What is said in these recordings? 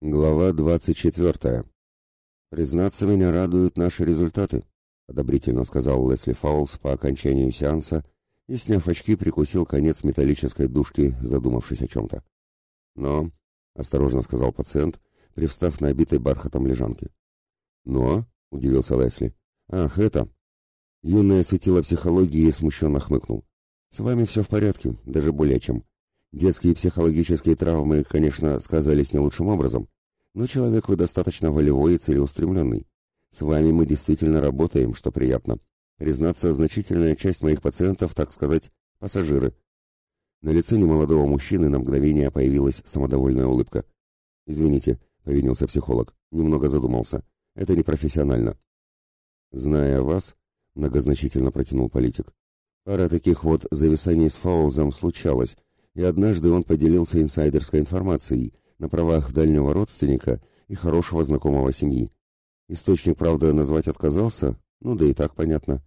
Глава 24. «Признаться, меня радуют наши результаты», — одобрительно сказал Лесли Фаулс по окончанию сеанса и, сняв очки, прикусил конец металлической дужки, задумавшись о чем-то. «Но», — осторожно сказал пациент, привстав на обитой бархатом лежанке. «Но?» — удивился Лесли. «Ах, это...» Юное светило психологии смущенно хмыкнул. «С вами все в порядке, даже более чем. Детские психологические травмы, конечно, сказались не лучшим образом, но человек вы достаточно волевой и целеустремленный. С вами мы действительно работаем, что приятно. Признаться, значительная часть моих пациентов, так сказать, пассажиры. На лице немолодого мужчины на мгновение появилась самодовольная улыбка. «Извините», — повинился психолог, немного задумался. «Это непрофессионально». «Зная вас», — многозначительно протянул политик, «пара таких вот зависаний с Фаулзом случалась, и однажды он поделился инсайдерской информацией на правах дальнего родственника и хорошего знакомого семьи. Источник, правда, назвать отказался, ну да и так понятно.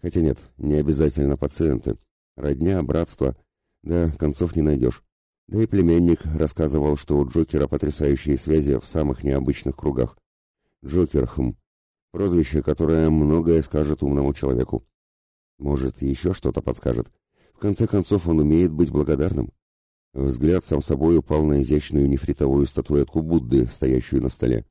Хотя нет, не обязательно пациенты. Родня, братство, да, концов не найдешь. Да и племянник рассказывал, что у Джокера потрясающие связи в самых необычных кругах. Джокер, хм, прозвище, которое многое скажет умному человеку. Может, еще что-то подскажет. В конце концов, он умеет быть благодарным. Взгляд сам собой упал на изящную нефритовую статуэтку Будды, стоящую на столе.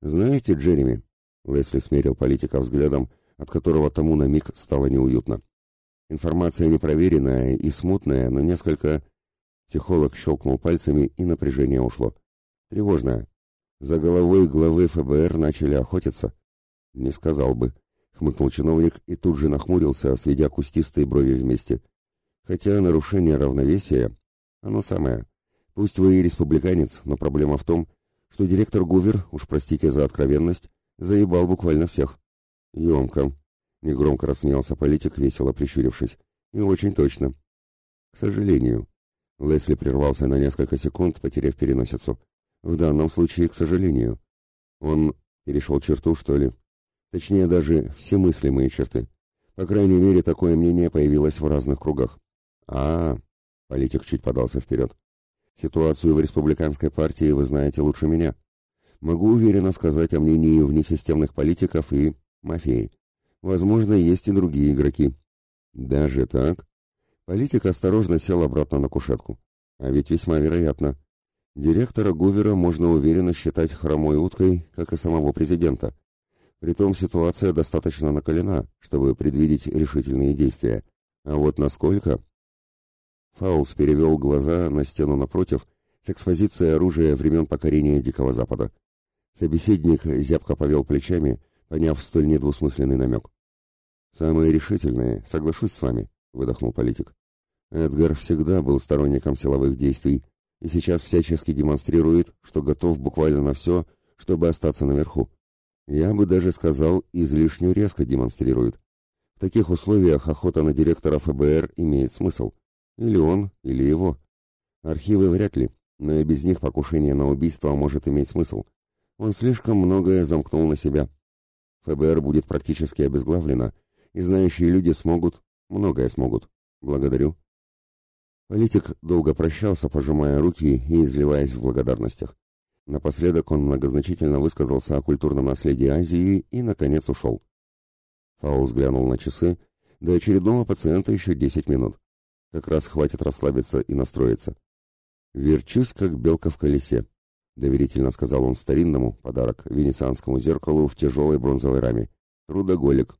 «Знаете, Джереми...» — Лесли смерил политика взглядом, от которого тому на миг стало неуютно. «Информация непроверенная и смутная, но несколько...» Психолог щелкнул пальцами, и напряжение ушло. «Тревожная. За головой главы ФБР начали охотиться?» «Не сказал бы», хмыкнул чиновник и тут же нахмурился, сведя кустистые брови вместе. Хотя нарушение равновесия — оно самое. Пусть вы и республиканец, но проблема в том, что директор Гувер, уж простите за откровенность, заебал буквально всех. Емко. Негромко рассмеялся политик, весело прищурившись. И очень точно. К сожалению. Лесли прервался на несколько секунд, потеряв переносицу. В данном случае, к сожалению. Он перешел черту, что ли? Точнее, даже все мыслимые черты. По крайней мере, такое мнение появилось в разных кругах. А, -а, -а политик чуть подался вперед. Ситуацию в республиканской партии вы знаете лучше меня. Могу уверенно сказать о мнении внесистемных политиков и мафии. Возможно, есть и другие игроки. Даже так? Политик осторожно сел обратно на кушетку. А ведь весьма вероятно. Директора Гувера можно уверенно считать хромой уткой, как и самого президента. Притом ситуация достаточно накалена, чтобы предвидеть решительные действия. А вот насколько... Фаулс перевел глаза на стену напротив с экспозицией оружия времен покорения Дикого Запада. Собеседник зябко повел плечами, поняв столь недвусмысленный намек. «Самые решительные, соглашусь с вами», — выдохнул политик. Эдгар всегда был сторонником силовых действий и сейчас всячески демонстрирует, что готов буквально на все, чтобы остаться наверху. Я бы даже сказал, излишне резко демонстрирует. В таких условиях охота на директора ФБР имеет смысл. Или он, или его. Архивы вряд ли, но и без них покушение на убийство может иметь смысл. Он слишком многое замкнул на себя. ФБР будет практически обезглавлено, и знающие люди смогут, многое смогут. Благодарю. Политик долго прощался, пожимая руки и изливаясь в благодарностях. Напоследок он многозначительно высказался о культурном наследии Азии и, наконец, ушел. Фаус глянул на часы. До очередного пациента еще десять минут. Как раз хватит расслабиться и настроиться. «Верчусь, как белка в колесе», — доверительно сказал он старинному, подарок, венецианскому зеркалу в тяжелой бронзовой раме. «Трудоголик».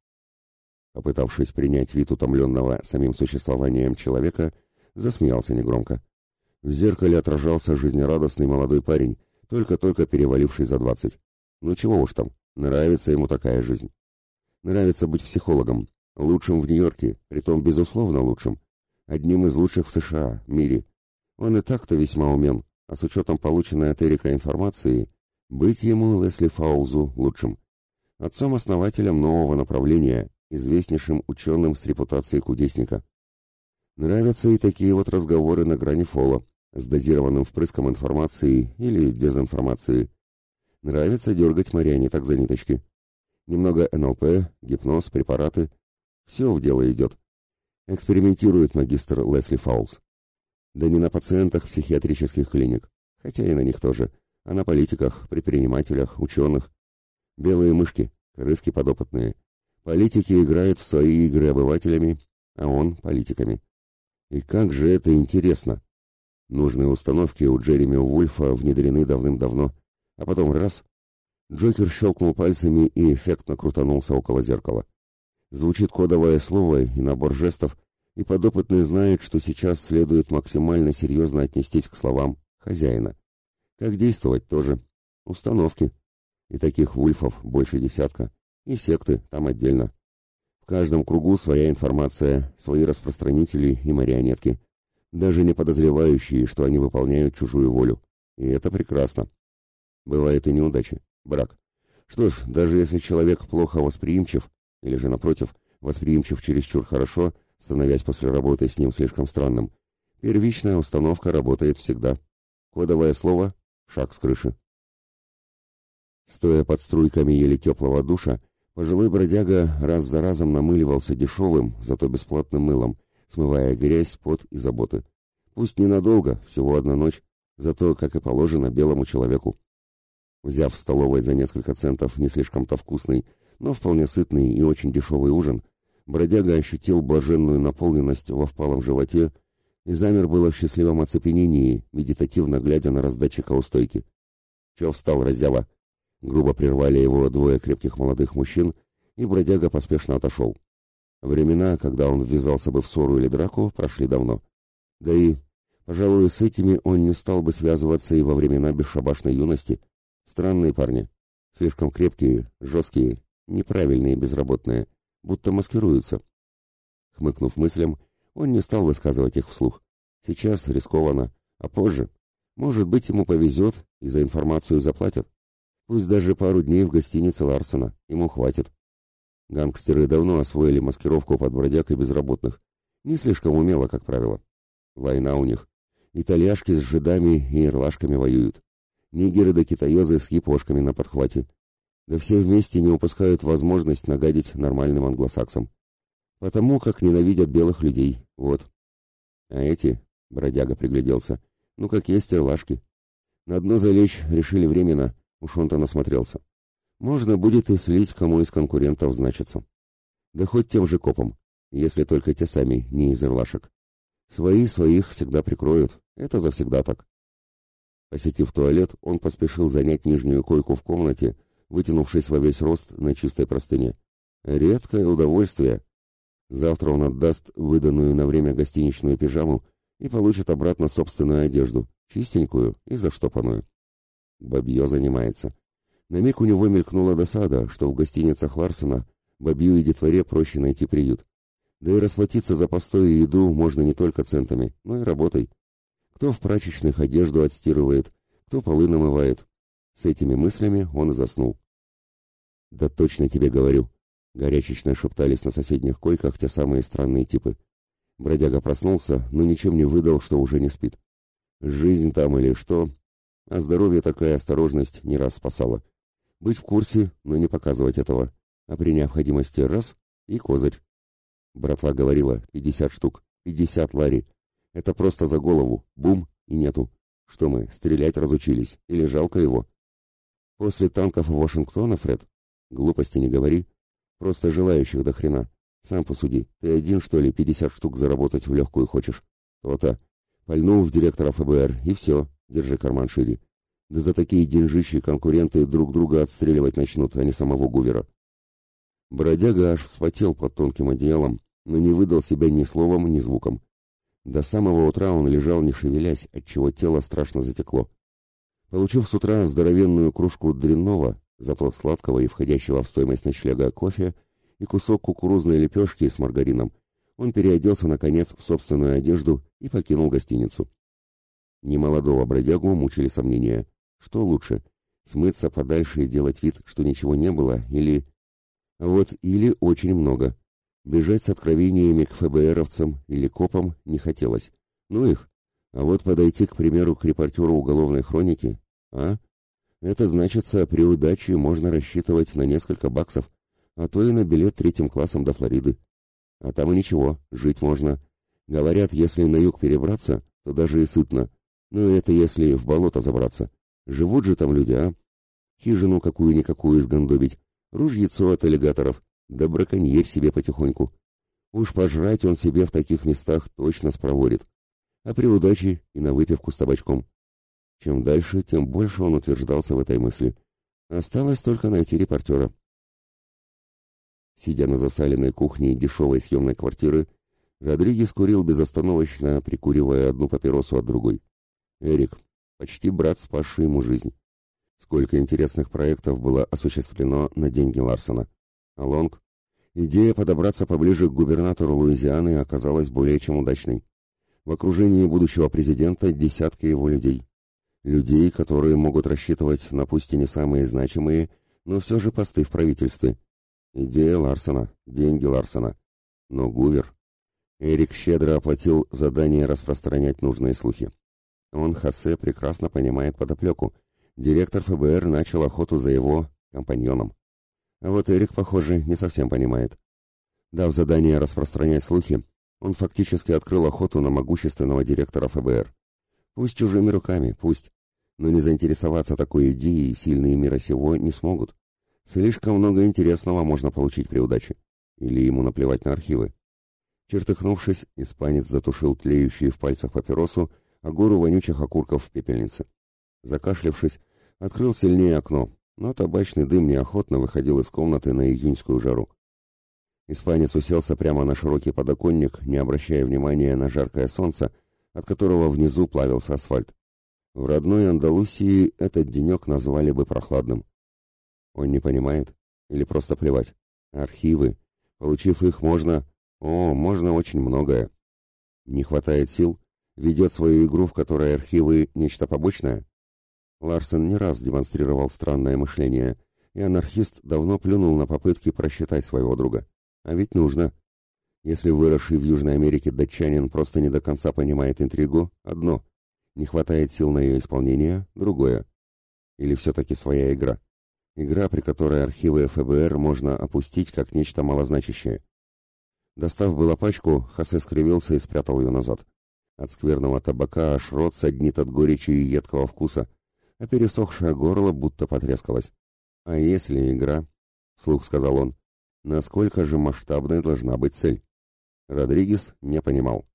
Попытавшись принять вид утомленного самим существованием человека, засмеялся негромко. В зеркале отражался жизнерадостный молодой парень, только-только переваливший за двадцать. Ну чего уж там, нравится ему такая жизнь. Нравится быть психологом, лучшим в Нью-Йорке, притом безусловно лучшим, одним из лучших в США, мире. Он и так-то весьма умен, а с учетом полученной от Эрика информации, быть ему, Лесли Фаузу, лучшим. Отцом-основателем нового направления, известнейшим ученым с репутацией кудесника. Нравятся и такие вот разговоры на грани фола, с дозированным впрыском информации или дезинформации. Нравится дергать Мариане так за ниточки. Немного НЛП, гипноз, препараты. Все в дело идет. Экспериментирует магистр Лесли Фаулс. Да не на пациентах психиатрических клиник, хотя и на них тоже, а на политиках, предпринимателях, ученых. Белые мышки, крыски подопытные. Политики играют в свои игры обывателями, а он — политиками. И как же это интересно! Нужные установки у Джереми Вульфа внедрены давным-давно, а потом раз — Джокер щелкнул пальцами и эффектно крутанулся около зеркала. Звучит кодовое слово и набор жестов, и подопытный знает, что сейчас следует максимально серьезно отнестись к словам хозяина. Как действовать тоже. Установки. И таких вульфов больше десятка. И секты там отдельно. В каждом кругу своя информация, свои распространители и марионетки, даже не подозревающие, что они выполняют чужую волю. И это прекрасно. Бывают и неудачи. Брак. Что ж, даже если человек плохо восприимчив, или же, напротив, восприимчив чересчур хорошо – становясь после работы с ним слишком странным. Первичная установка работает всегда. Кодовое слово «шаг с крыши». Стоя под струйками еле теплого душа, пожилой бродяга раз за разом намыливался дешевым, зато бесплатным мылом, смывая грязь, пот и заботы. Пусть ненадолго, всего одна ночь, зато, как и положено, белому человеку. Взяв в столовой за несколько центов не слишком-то вкусный, но вполне сытный и очень дешевый ужин, Бродяга ощутил блаженную наполненность во впалом животе и замер было в счастливом оцепенении, медитативно глядя на раздатчика у стойки. «Чё встал, разява?» Грубо прервали его двое крепких молодых мужчин, и бродяга поспешно отошел. Времена, когда он ввязался бы в ссору или драку, прошли давно. Да и, пожалуй, с этими он не стал бы связываться и во времена бесшабашной юности. Странные парни. Слишком крепкие, жесткие, неправильные безработные будто маскируются. Хмыкнув мыслям, он не стал высказывать их вслух. Сейчас рискованно, а позже. Может быть, ему повезет и за информацию заплатят. Пусть даже пару дней в гостинице Ларсона, ему хватит. Гангстеры давно освоили маскировку под бродяг и безработных. Не слишком умело, как правило. Война у них. Итальяшки с жидами и ирлашками воюют. Нигеры да китаёзы с япошками на подхвате да все вместе не упускают возможность нагадить нормальным англосаксам. Потому как ненавидят белых людей, вот. А эти, бродяга пригляделся, ну как есть ирлашки. На дно залечь решили временно, уж он-то насмотрелся. Можно будет и слить, кому из конкурентов значится. Да хоть тем же копам, если только те сами не из ирлашек. Свои своих всегда прикроют, это завсегда так. Посетив туалет, он поспешил занять нижнюю койку в комнате, вытянувшись во весь рост на чистой простыне. Редкое удовольствие. Завтра он отдаст выданную на время гостиничную пижаму и получит обратно собственную одежду, чистенькую и заштопанную. Бабье занимается. На миг у него мелькнула досада, что в гостиницах Ларсена бабью и детворе проще найти приют. Да и расплатиться за постой и еду можно не только центами, но и работой. Кто в прачечных одежду отстирывает, кто полы намывает, с этими мыслями он и заснул. «Да точно тебе говорю», — горячечно шептались на соседних койках те самые странные типы. Бродяга проснулся, но ничем не выдал, что уже не спит. Жизнь там или что, а здоровье такая осторожность не раз спасала. Быть в курсе, но не показывать этого, а при необходимости раз — и козырь. Братва говорила, пятьдесят штук, пятьдесят лари. Это просто за голову, бум, и нету. Что мы, стрелять разучились, или жалко его? После танков Вашингтона, Фред? Глупости не говори. Просто желающих до хрена. Сам посуди. Ты один, что ли, пятьдесят штук заработать в легкую хочешь? То-то. Пальнул в директора ФБР, и все. Держи карман шире. Да за такие деньжищи конкуренты друг друга отстреливать начнут, а не самого Гувера. Бродяга аж вспотел под тонким одеялом, но не выдал себя ни словом, ни звуком. До самого утра он лежал, не шевелясь, отчего тело страшно затекло. Получив с утра здоровенную кружку дрянного, зато сладкого и входящего в стоимость ночлега кофе, и кусок кукурузной лепешки с маргарином, он переоделся, наконец, в собственную одежду и покинул гостиницу. Немолодого бродягу мучили сомнения. Что лучше, смыться подальше и делать вид, что ничего не было, или... Вот или очень много. Бежать с откровениями к ФБРовцам или копам не хотелось. Ну их, а вот подойти, к примеру, к репортеру уголовной хроники, а? Это значится, при удаче можно рассчитывать на несколько баксов, а то и на билет третьим классом до Флориды. А там и ничего, жить можно. Говорят, если на юг перебраться, то даже и сытно. Ну это если в болото забраться. Живут же там люди, а? Хижину какую-никакую изгандобить, ружьецо от аллигаторов, да браконьерь себе потихоньку. Уж пожрать он себе в таких местах точно спроворит. А при удаче и на выпивку с табачком. Чем дальше, тем больше он утверждался в этой мысли. Осталось только найти репортера. Сидя на засаленной кухне дешевой съемной квартиры, Родригес курил безостановочно, прикуривая одну папиросу от другой. Эрик, почти брат, спасший ему жизнь. Сколько интересных проектов было осуществлено на деньги Ларсона. А Лонг? Идея подобраться поближе к губернатору Луизианы оказалась более чем удачной. В окружении будущего президента десятки его людей. Людей, которые могут рассчитывать на пусть и не самые значимые, но все же посты в правительстве. Идея Ларсона, деньги Ларсона. Но Гувер... Эрик щедро оплатил задание распространять нужные слухи. Он, Хосе, прекрасно понимает подоплеку. Директор ФБР начал охоту за его компаньоном. А вот Эрик, похоже, не совсем понимает. Дав задание распространять слухи, он фактически открыл охоту на могущественного директора ФБР. Пусть чужими руками, пусть. Но не заинтересоваться такой идеей сильные мира сего не смогут. Слишком много интересного можно получить при удаче. Или ему наплевать на архивы. Чертыхнувшись, испанец затушил тлеющие в пальцах папиросу, а гору вонючих окурков в пепельнице. Закашлявшись, открыл сильнее окно, но табачный дым неохотно выходил из комнаты на июньскую жару. Испанец уселся прямо на широкий подоконник, не обращая внимания на жаркое солнце, от которого внизу плавился асфальт. В родной Андалусии этот денек назвали бы прохладным. Он не понимает? Или просто плевать? Архивы. Получив их, можно... О, можно очень многое. Не хватает сил? Ведет свою игру, в которой архивы — нечто побочное? Ларсен не раз демонстрировал странное мышление, и анархист давно плюнул на попытки просчитать своего друга. А ведь нужно. Если выросший в Южной Америке датчанин просто не до конца понимает интригу, одно. Не хватает сил на ее исполнение, другое. Или все-таки своя игра. Игра, при которой архивы ФБР можно опустить как нечто малозначащее. Достав было пачку, Хосе скривился и спрятал ее назад. От скверного табака аж рот саднит от горечи и едкого вкуса, а пересохшее горло будто потрескалось. «А если игра?» — вслух сказал он. «Насколько же масштабной должна быть цель?» Родригес не понимал.